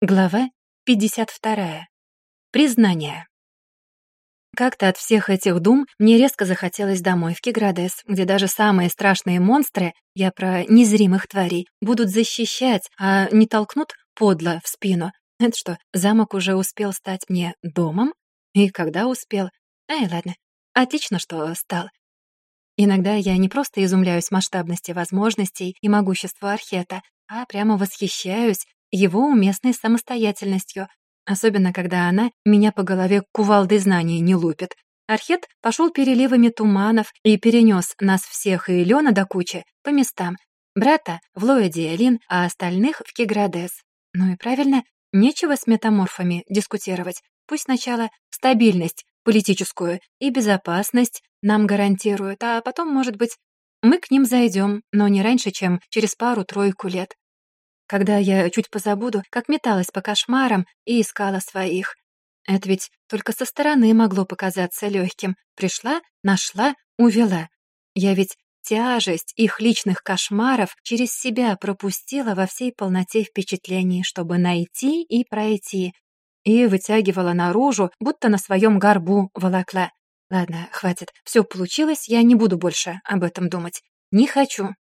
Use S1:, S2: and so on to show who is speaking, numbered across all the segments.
S1: Глава 52. Признание. Как-то от всех этих дум мне резко захотелось домой, в Киградес, где даже самые страшные монстры, я про незримых тварей, будут защищать, а не толкнут подло в спину. Это что, замок уже успел стать мне домом? И когда успел? Эй, ладно, отлично, что стал. Иногда я не просто изумляюсь масштабности возможностей и могуществу Архета, а прямо восхищаюсь его уместной самостоятельностью, особенно когда она меня по голове кувалдой знаний не лупит. Архет пошел переливами туманов и перенес нас всех и Лена до кучи по местам. Брата в Лоэдиэлин, а остальных в Киградес. Ну и правильно, нечего с метаморфами дискутировать. Пусть сначала стабильность политическую и безопасность нам гарантируют, а потом, может быть, мы к ним зайдем, но не раньше, чем через пару-тройку лет когда я чуть позабуду, как металась по кошмарам и искала своих. Это ведь только со стороны могло показаться легким. Пришла, нашла, увела. Я ведь тяжесть их личных кошмаров через себя пропустила во всей полноте впечатлений, чтобы найти и пройти, и вытягивала наружу, будто на своем горбу волокла. Ладно, хватит, все получилось, я не буду больше об этом думать. Не хочу.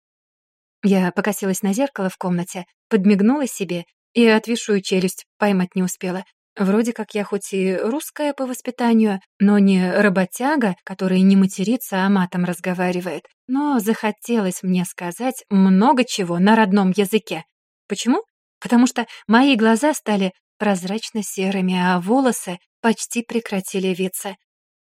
S1: Я покосилась на зеркало в комнате, подмигнула себе и отвисшую челюсть поймать не успела. Вроде как я хоть и русская по воспитанию, но не работяга, который не матерится, а матом разговаривает. Но захотелось мне сказать много чего на родном языке. Почему? Потому что мои глаза стали прозрачно-серыми, а волосы почти прекратили виться.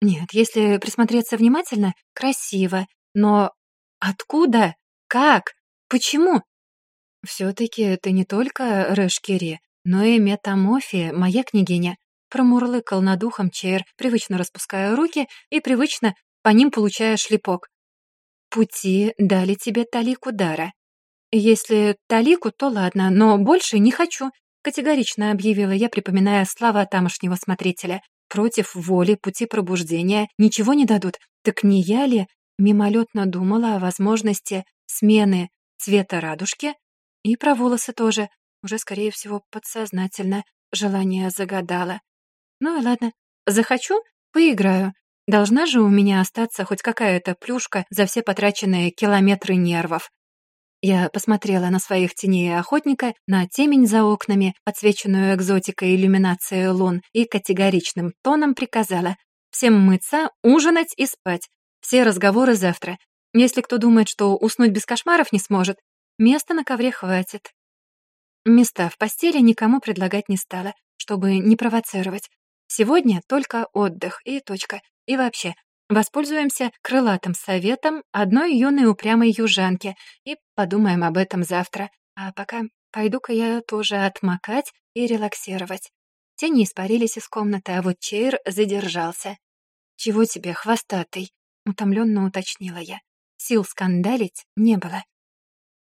S1: Нет, если присмотреться внимательно, красиво. Но откуда? Как? Почему? «Все-таки это не только Рэшкири, но и метамофия, моя княгиня», промурлыкал над ухом Чейр, привычно распуская руки и привычно по ним получая шлепок. «Пути дали тебе талику дара. Если талику, то ладно, но больше не хочу», категорично объявила я, припоминая слова тамошнего смотрителя. «Против воли пути пробуждения ничего не дадут. Так не я ли?» Мимолетно думала о возможности смены цвета радужки и про волосы тоже. Уже, скорее всего, подсознательно желание загадало. Ну и ладно. Захочу — поиграю. Должна же у меня остаться хоть какая-то плюшка за все потраченные километры нервов. Я посмотрела на своих теней охотника, на темень за окнами, подсвеченную экзотикой иллюминацией лун, и категоричным тоном приказала всем мыться, ужинать и спать. Все разговоры завтра. Если кто думает, что уснуть без кошмаров не сможет, места на ковре хватит. Места в постели никому предлагать не стала, чтобы не провоцировать. Сегодня только отдых и точка. И вообще, воспользуемся крылатым советом одной юной упрямой южанки и подумаем об этом завтра. А пока пойду-ка я тоже отмокать и релаксировать. Тени испарились из комнаты, а вот Чейр задержался. «Чего тебе, хвостатый?» — утомленно уточнила я. Сил скандалить не было.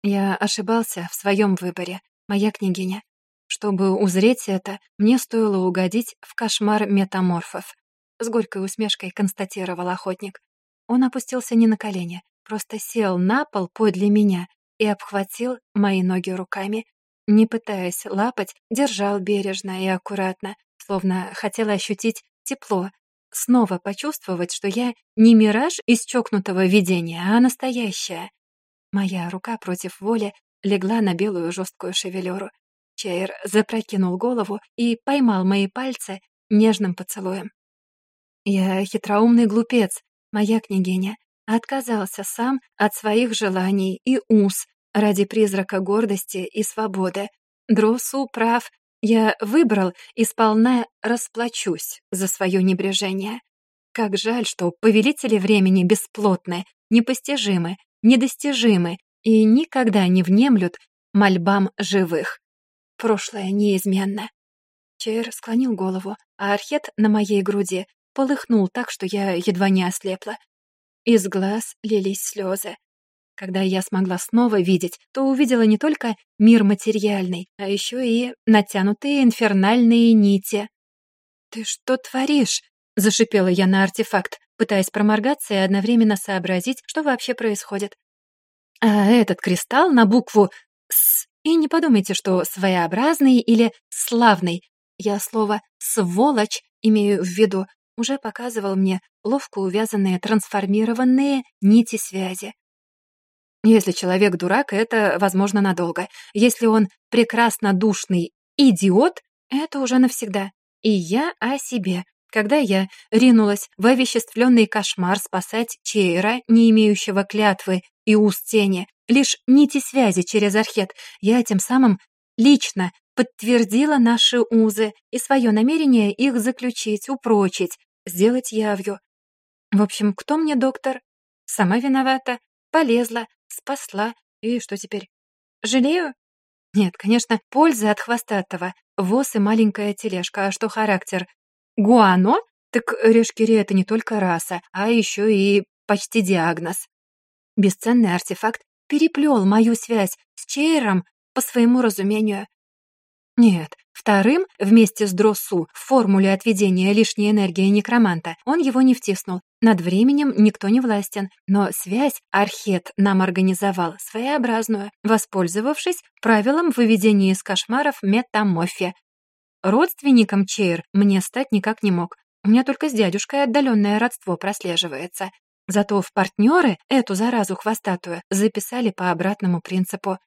S1: Я ошибался в своем выборе, моя княгиня. Чтобы узреть это, мне стоило угодить в кошмар метаморфов. С горькой усмешкой констатировал охотник. Он опустился не на колени, просто сел на пол подле меня и обхватил мои ноги руками. Не пытаясь лапать, держал бережно и аккуратно, словно хотел ощутить тепло, снова почувствовать, что я не мираж из чокнутого видения, а настоящая. Моя рука против воли легла на белую жесткую шевелюру. Чейр запрокинул голову и поймал мои пальцы нежным поцелуем. Я хитроумный глупец, моя княгиня, отказался сам от своих желаний и уз ради призрака гордости и свободы. Дросу прав, я выбрал и сполна расплачусь за свое небрежение. Как жаль, что повелители времени бесплотны, непостижимы, недостижимы и никогда не внемлют мольбам живых. Прошлое неизменно. Чейр склонил голову, а архет на моей груди полыхнул так, что я едва не ослепла. Из глаз лились слезы. Когда я смогла снова видеть, то увидела не только мир материальный, а еще и натянутые инфернальные нити. «Ты что творишь?» — зашипела я на артефакт, пытаясь проморгаться и одновременно сообразить, что вообще происходит. А этот кристалл на букву «С» И не подумайте, что своеобразный или славный. Я слово «сволочь» имею в виду. Уже показывал мне ловко увязанные трансформированные нити связи. Если человек дурак, это, возможно, надолго. Если он прекрасно душный идиот, это уже навсегда. И я о себе. Когда я ринулась в овеществленный кошмар спасать Чейра, не имеющего клятвы и уст тени, лишь нити связи через архет, я тем самым лично подтвердила наши узы и свое намерение их заключить, упрочить, сделать явью. В общем, кто мне доктор? Сама виновата, полезла, спасла, и что теперь? Жалею? Нет, конечно, польза от хвостатого. Воз и маленькая тележка, а что характер? Гуано? Так решкири — это не только раса, а еще и почти диагноз. Бесценный артефакт переплел мою связь с Чейром по своему разумению. Нет, вторым, вместе с Дросу, в формуле отведения лишней энергии некроманта, он его не втиснул. Над временем никто не властен, но связь Архет нам организовал своеобразную, воспользовавшись правилом выведения из кошмаров метаморфия. Родственником Чейр мне стать никак не мог. У меня только с дядюшкой отдаленное родство прослеживается. Зато в партнеры эту заразу хвостатую записали по обратному принципу.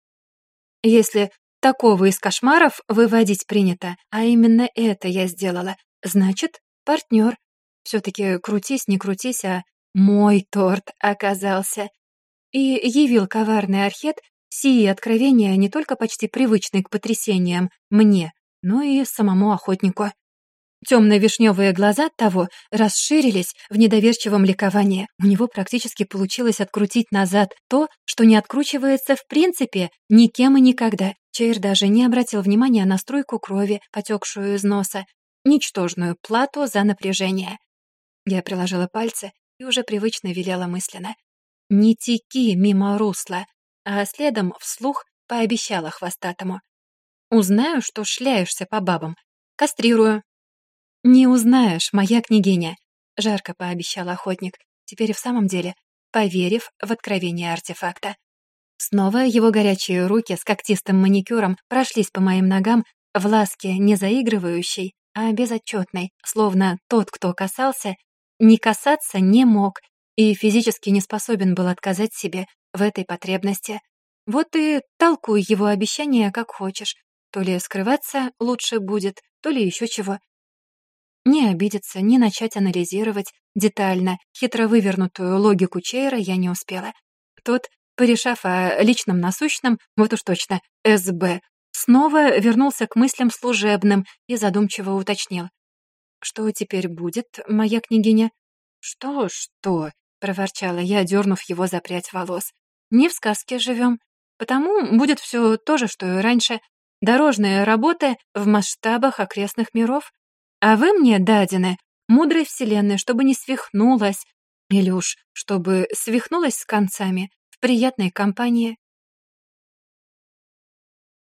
S1: Если Такого из кошмаров выводить принято, а именно это я сделала. Значит, партнер. Все-таки крутись, не крутись, а мой торт оказался. И явил коварный архет сии откровения не только почти привычные к потрясениям мне, но и самому охотнику. Темно-вишневые глаза того расширились в недоверчивом ликовании. У него практически получилось открутить назад то, что не откручивается в принципе никем и никогда. Чейр даже не обратил внимания на струйку крови, потекшую из носа, ничтожную плату за напряжение. Я приложила пальцы и уже привычно велела мысленно. «Не теки мимо русла», а следом вслух пообещала хвостатому. «Узнаю, что шляешься по бабам. Кастрирую». «Не узнаешь, моя княгиня», — жарко пообещал охотник, теперь в самом деле, поверив в откровение артефакта. Снова его горячие руки с когтистым маникюром прошлись по моим ногам в ласке не заигрывающей, а безотчетной, словно тот, кто касался, не касаться не мог и физически не способен был отказать себе в этой потребности. Вот и толкуй его обещания как хочешь. То ли скрываться лучше будет, то ли еще чего. Ни обидеться, ни начать анализировать детально хитро вывернутую логику Чейра я не успела. Тот, порешав о личном насущном, вот уж точно, СБ, снова вернулся к мыслям служебным и задумчиво уточнил. «Что теперь будет, моя княгиня?» «Что, что?» — проворчала я, дернув его за прядь волос. «Не в сказке живем, потому будет все то же, что и раньше. Дорожная работа в масштабах окрестных миров. А вы мне дадены мудрой вселенной, чтобы не свихнулась, уж чтобы свихнулась с концами в приятной компании.